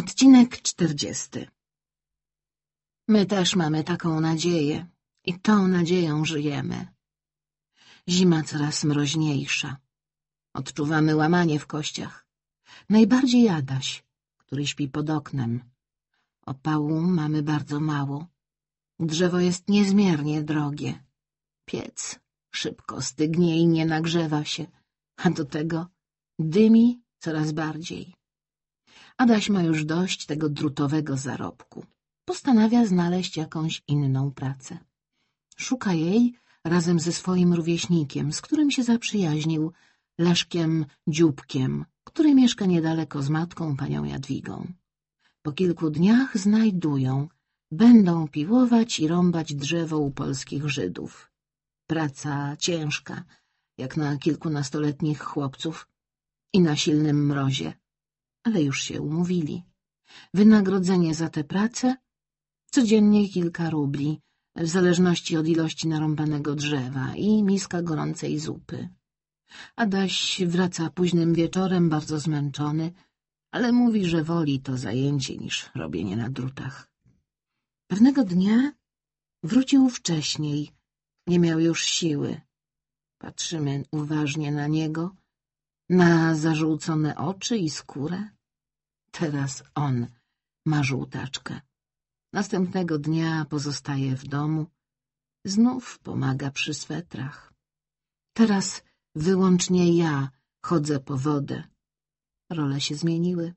Odcinek czterdziesty My też mamy taką nadzieję i tą nadzieją żyjemy. Zima coraz mroźniejsza. Odczuwamy łamanie w kościach. Najbardziej Adaś, który śpi pod oknem. Opału mamy bardzo mało. Drzewo jest niezmiernie drogie. Piec szybko stygnie i nie nagrzewa się, a do tego dymi coraz bardziej. Adaś ma już dość tego drutowego zarobku. Postanawia znaleźć jakąś inną pracę. Szuka jej razem ze swoim rówieśnikiem, z którym się zaprzyjaźnił, Leszkiem Dzióbkiem, który mieszka niedaleko z matką, panią Jadwigą. Po kilku dniach znajdują, będą piłować i rąbać drzewo u polskich Żydów. Praca ciężka, jak na kilkunastoletnich chłopców i na silnym mrozie, ale już się umówili. Wynagrodzenie za tę pracę codziennie kilka rubli, w zależności od ilości narąbanego drzewa i miska gorącej zupy. Adaś wraca późnym wieczorem, bardzo zmęczony, ale mówi, że woli to zajęcie niż robienie na drutach. Pewnego dnia wrócił wcześniej, nie miał już siły. Patrzymy uważnie na niego, na zażółcone oczy i skórę. Teraz on ma żółtaczkę. Następnego dnia pozostaje w domu, znów pomaga przy swetrach. Teraz wyłącznie ja chodzę po wodę. Role się zmieniły.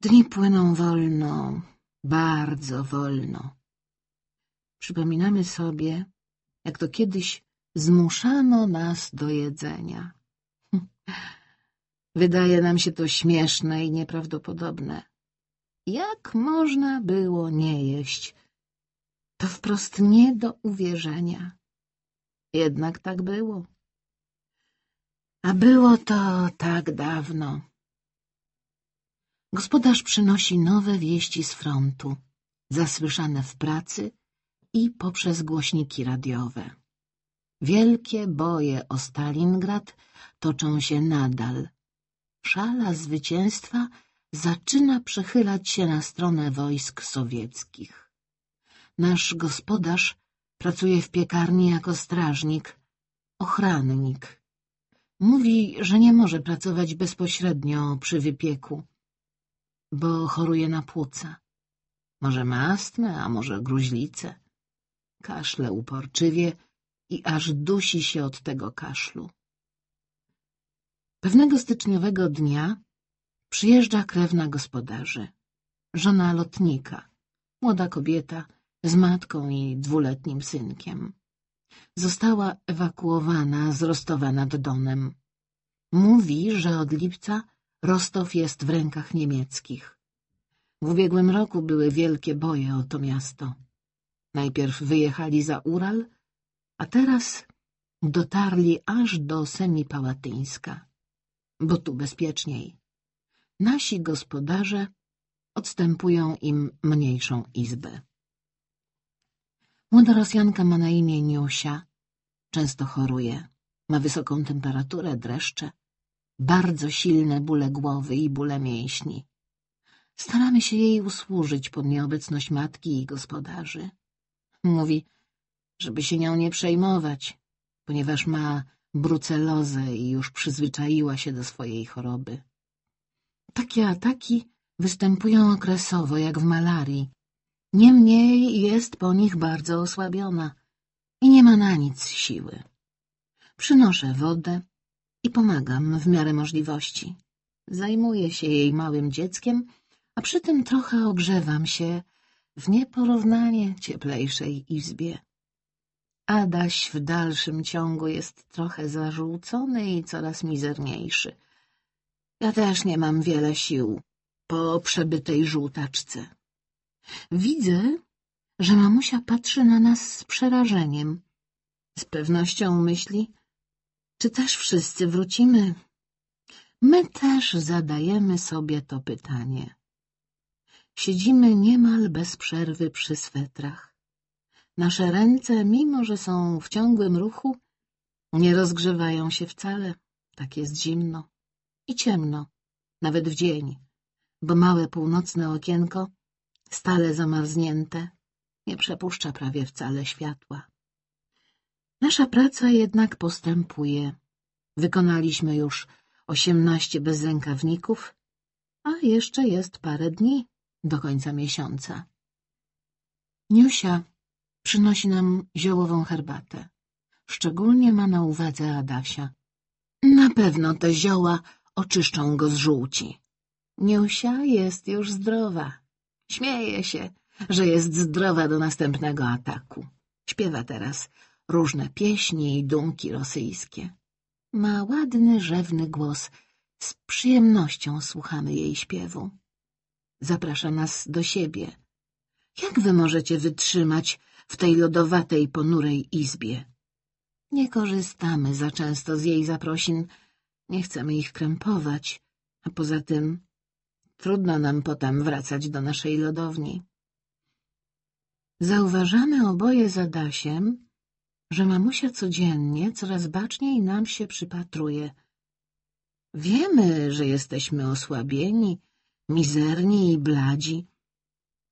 Dni płyną wolno, bardzo wolno. Przypominamy sobie, jak to kiedyś zmuszano nas do jedzenia. Wydaje nam się to śmieszne i nieprawdopodobne. Jak można było nie jeść? To wprost nie do uwierzenia. Jednak tak było. A było to tak dawno. Gospodarz przynosi nowe wieści z frontu, zasłyszane w pracy i poprzez głośniki radiowe. Wielkie boje o Stalingrad toczą się nadal. Szala zwycięstwa zaczyna przechylać się na stronę wojsk sowieckich. Nasz gospodarz pracuje w piekarni jako strażnik, ochrannik. Mówi, że nie może pracować bezpośrednio przy wypieku, bo choruje na płuca. Może ma astmę, a może gruźlicę. Kaszle uporczywie i aż dusi się od tego kaszlu. Pewnego styczniowego dnia Przyjeżdża krewna gospodarzy, żona lotnika, młoda kobieta z matką i dwuletnim synkiem. Została ewakuowana z Rostowa nad Donem. Mówi, że od lipca Rostow jest w rękach niemieckich. W ubiegłym roku były wielkie boje o to miasto. Najpierw wyjechali za Ural, a teraz dotarli aż do Semipałatyńska, bo tu bezpieczniej. Nasi gospodarze odstępują im mniejszą izbę. Młoda Rosjanka ma na imię Niusia, często choruje, ma wysoką temperaturę, dreszcze, bardzo silne bóle głowy i bóle mięśni. Staramy się jej usłużyć pod nieobecność matki i gospodarzy. Mówi, żeby się nią nie przejmować, ponieważ ma brucelozę i już przyzwyczaiła się do swojej choroby. Takie ataki występują okresowo, jak w malarii. Niemniej jest po nich bardzo osłabiona i nie ma na nic siły. Przynoszę wodę i pomagam w miarę możliwości. Zajmuję się jej małym dzieckiem, a przy tym trochę ogrzewam się w nieporównanie cieplejszej izbie. Adaś w dalszym ciągu jest trochę zarzucony i coraz mizerniejszy — ja też nie mam wiele sił po przebytej żółtaczce. Widzę, że mamusia patrzy na nas z przerażeniem. Z pewnością myśli, czy też wszyscy wrócimy? My też zadajemy sobie to pytanie. Siedzimy niemal bez przerwy przy swetrach. Nasze ręce, mimo że są w ciągłym ruchu, nie rozgrzewają się wcale. Tak jest zimno i ciemno, nawet w dzień. bo małe północne okienko, stale zamarznięte, nie przepuszcza prawie wcale światła. Nasza praca jednak postępuje. Wykonaliśmy już osiemnaście bezrękawników, a jeszcze jest parę dni do końca miesiąca. Niusia przynosi nam ziołową herbatę. Szczególnie ma na uwadze Adasia. Na pewno te zioła oczyszczą go z żółci. Niusia jest już zdrowa. Śmieje się, że jest zdrowa do następnego ataku. Śpiewa teraz różne pieśni i dumki rosyjskie. Ma ładny, rzewny głos. Z przyjemnością słuchamy jej śpiewu. Zaprasza nas do siebie. Jak wy możecie wytrzymać w tej lodowatej, ponurej izbie? Nie korzystamy za często z jej zaprosin, nie chcemy ich krępować, a poza tym trudno nam potem wracać do naszej lodowni. Zauważamy oboje z Adasiem, że mamusia codziennie coraz baczniej nam się przypatruje. Wiemy, że jesteśmy osłabieni, mizerni i bladzi,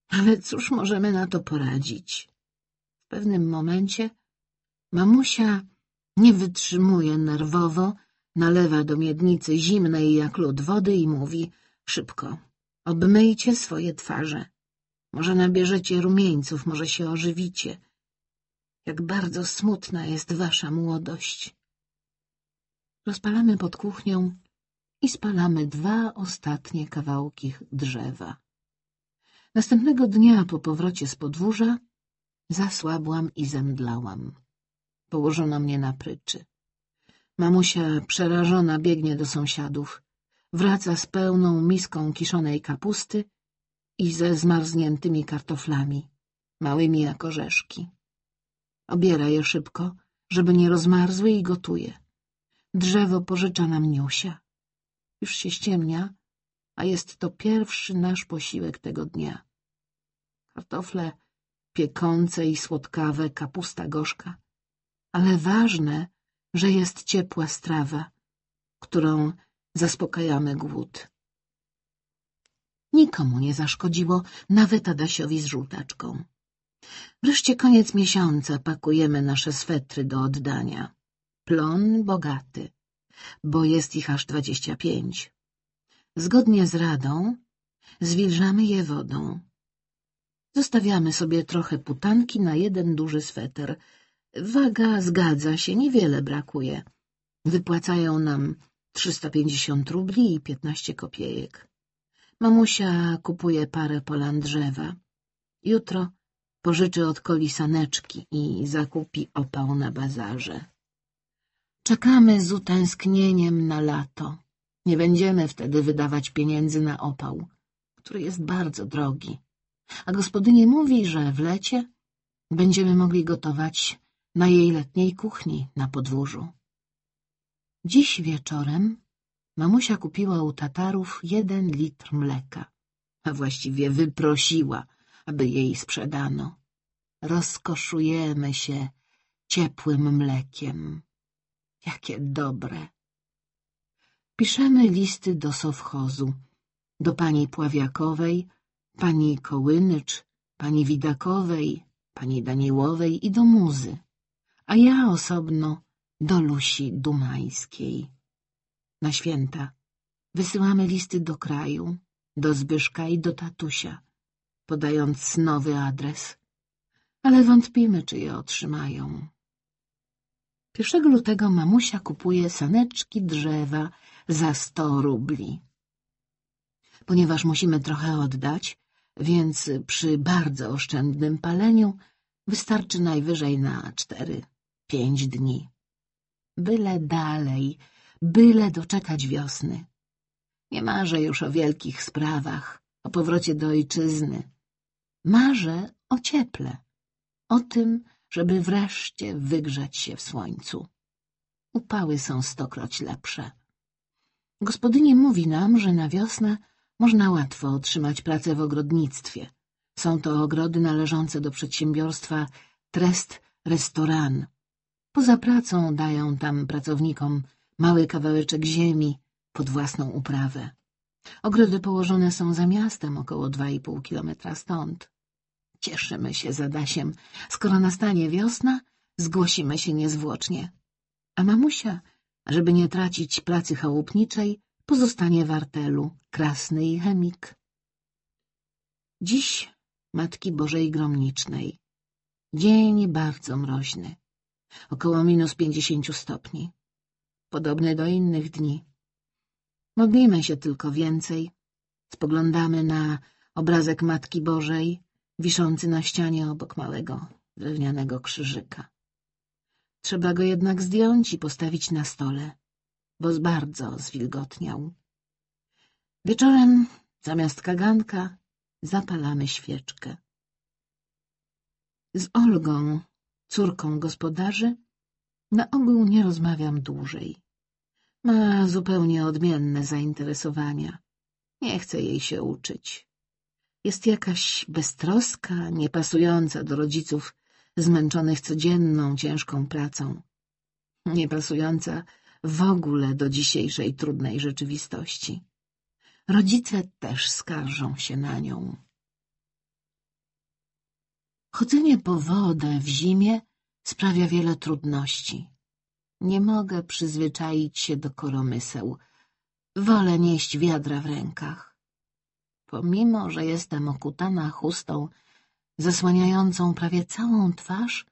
ale cóż możemy na to poradzić? W pewnym momencie mamusia nie wytrzymuje nerwowo, nalewa do miednicy zimnej jak lód wody i mówi — szybko, obmyjcie swoje twarze. Może nabierzecie rumieńców, może się ożywicie. Jak bardzo smutna jest wasza młodość. Rozpalamy pod kuchnią i spalamy dwa ostatnie kawałki drzewa. Następnego dnia po powrocie z podwórza zasłabłam i zemdlałam. Położono mnie na pryczy. Mamusia przerażona biegnie do sąsiadów. Wraca z pełną miską kiszonej kapusty i ze zmarzniętymi kartoflami, małymi jak orzeszki. Obiera je szybko, żeby nie rozmarzły i gotuje. Drzewo pożycza nam Niusia. Już się ściemnia, a jest to pierwszy nasz posiłek tego dnia. Kartofle piekące i słodkawe, kapusta gorzka. Ale ważne, że jest ciepła strawa, którą zaspokajamy głód. Nikomu nie zaszkodziło, nawet Adasiowi z żółtaczką. Wreszcie koniec miesiąca pakujemy nasze swetry do oddania. Plon bogaty, bo jest ich aż dwadzieścia pięć. Zgodnie z radą zwilżamy je wodą. Zostawiamy sobie trochę putanki na jeden duży sweter. Waga zgadza się, niewiele brakuje. Wypłacają nam trzysta pięćdziesiąt rubli i piętnaście kopiejek. Mamusia kupuje parę polan drzewa. Jutro pożyczy od koli saneczki i zakupi opał na bazarze. Czekamy z utęsknieniem na lato. Nie będziemy wtedy wydawać pieniędzy na opał, który jest bardzo drogi. A gospodyni mówi, że w lecie będziemy mogli gotować na jej letniej kuchni na podwórzu. Dziś wieczorem mamusia kupiła u Tatarów jeden litr mleka, a właściwie wyprosiła, aby jej sprzedano. Rozkoszujemy się ciepłym mlekiem. Jakie dobre! Piszemy listy do sowchozu, do pani Pławiakowej, pani Kołynycz, pani Widakowej, pani Daniłowej i do Muzy, a ja osobno do Lusi Dumańskiej. Na święta wysyłamy listy do kraju, do Zbyszka i do tatusia, podając nowy adres, ale wątpimy, czy je otrzymają. Pierwszego lutego mamusia kupuje saneczki drzewa za sto rubli. Ponieważ musimy trochę oddać, więc przy bardzo oszczędnym paleniu wystarczy najwyżej na cztery, pięć dni. Byle dalej, byle doczekać wiosny. Nie marzę już o wielkich sprawach, o powrocie do ojczyzny. Marzę o cieple, o tym, żeby wreszcie wygrzać się w słońcu. Upały są stokroć lepsze. Gospodyni mówi nam, że na wiosnę można łatwo otrzymać pracę w ogrodnictwie. Są to ogrody należące do przedsiębiorstwa Trest Restaurant. Poza pracą dają tam pracownikom mały kawałeczek ziemi pod własną uprawę. Ogrody położone są za miastem, około dwa i pół kilometra stąd. Cieszymy się z Adasiem. Skoro nastanie wiosna, zgłosimy się niezwłocznie. A mamusia, żeby nie tracić pracy chałupniczej, pozostanie w artelu, krasny i chemik. Dziś Matki Bożej Gromnicznej. Dzień bardzo mroźny. Około minus pięćdziesięciu stopni. Podobny do innych dni. Modlimy się tylko więcej. Spoglądamy na obrazek Matki Bożej, wiszący na ścianie obok małego drewnianego krzyżyka. Trzeba go jednak zdjąć i postawić na stole, bo bardzo zwilgotniał. Wieczorem, zamiast kaganka, zapalamy świeczkę. Z Olgą, córką gospodarzy, na ogół nie rozmawiam dłużej. Ma zupełnie odmienne zainteresowania. Nie chcę jej się uczyć. Jest jakaś beztroska, niepasująca do rodziców zmęczonych codzienną, ciężką pracą. Niepasująca w ogóle do dzisiejszej trudnej rzeczywistości. Rodzice też skarżą się na nią. Chodzenie po wodę w zimie sprawia wiele trudności. Nie mogę przyzwyczaić się do koromyseł. Wolę nieść wiadra w rękach. Pomimo, że jestem okutana chustą zasłaniającą prawie całą twarz,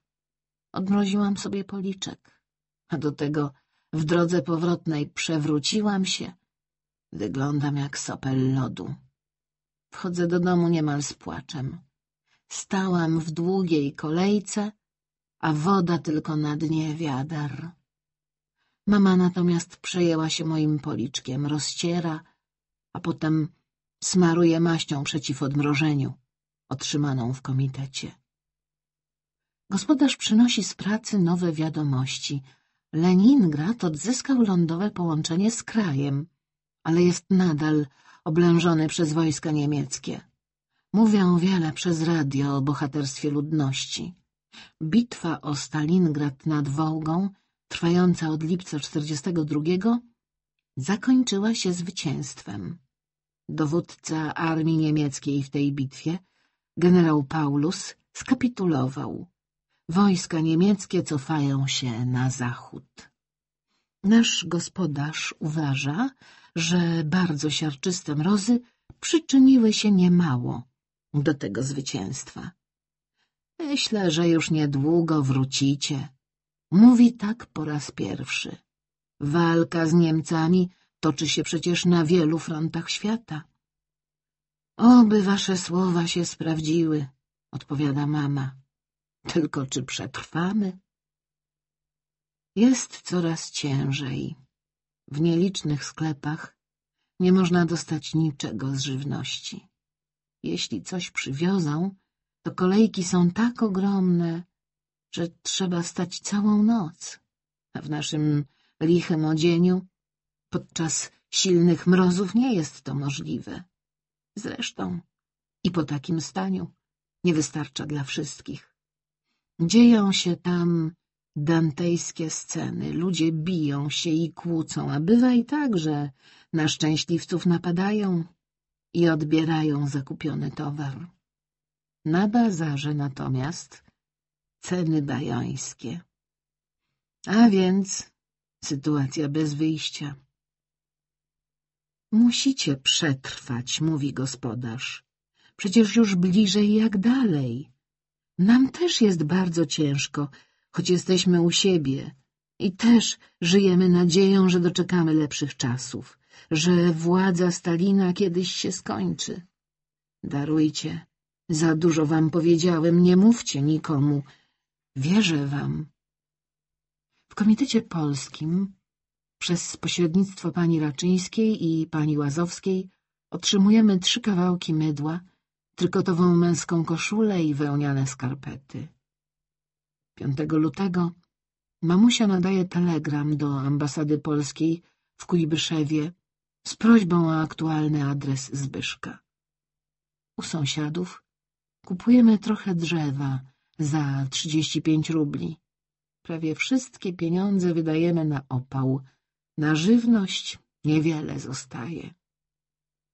odmroziłam sobie policzek, a do tego w drodze powrotnej przewróciłam się. Wyglądam jak sopel lodu. Wchodzę do domu niemal z płaczem. Stałam w długiej kolejce, a woda tylko na dnie wiadar. Mama natomiast przejęła się moim policzkiem, rozciera, a potem smaruje maścią przeciw odmrożeniu, otrzymaną w komitecie. Gospodarz przynosi z pracy nowe wiadomości. Leningrad odzyskał lądowe połączenie z krajem, ale jest nadal oblężony przez wojska niemieckie. Mówią wiele przez radio o bohaterstwie ludności. Bitwa o Stalingrad nad Wołgą, trwająca od lipca 42, zakończyła się zwycięstwem. Dowódca armii niemieckiej w tej bitwie, generał Paulus, skapitulował. Wojska niemieckie cofają się na zachód. Nasz gospodarz uważa, że bardzo siarczyste mrozy przyczyniły się niemało do tego zwycięstwa. Myślę, że już niedługo wrócicie. Mówi tak po raz pierwszy. Walka z Niemcami toczy się przecież na wielu frontach świata. Oby wasze słowa się sprawdziły, odpowiada mama. Tylko czy przetrwamy? Jest coraz ciężej. W nielicznych sklepach nie można dostać niczego z żywności. Jeśli coś przywiozą, to kolejki są tak ogromne, że trzeba stać całą noc. A w naszym lichym odzieniu podczas silnych mrozów nie jest to możliwe. Zresztą i po takim staniu nie wystarcza dla wszystkich. Dzieją się tam dantejskie sceny. Ludzie biją się i kłócą, a bywa i tak, że na szczęśliwców napadają i odbierają zakupiony towar. Na bazarze natomiast ceny bajońskie. A więc sytuacja bez wyjścia. Musicie przetrwać, mówi gospodarz. Przecież już bliżej jak dalej. Nam też jest bardzo ciężko, choć jesteśmy u siebie i też żyjemy nadzieją, że doczekamy lepszych czasów, że władza Stalina kiedyś się skończy. Darujcie, za dużo wam powiedziałem, nie mówcie nikomu. Wierzę wam. W Komitecie Polskim przez pośrednictwo pani Raczyńskiej i pani Łazowskiej otrzymujemy trzy kawałki mydła, trykotową męską koszulę i wełniane skarpety. 5 lutego mamusia nadaje telegram do ambasady polskiej w Kujbyszewie z prośbą o aktualny adres Zbyszka. U sąsiadów kupujemy trochę drzewa za 35 rubli. Prawie wszystkie pieniądze wydajemy na opał. Na żywność niewiele zostaje.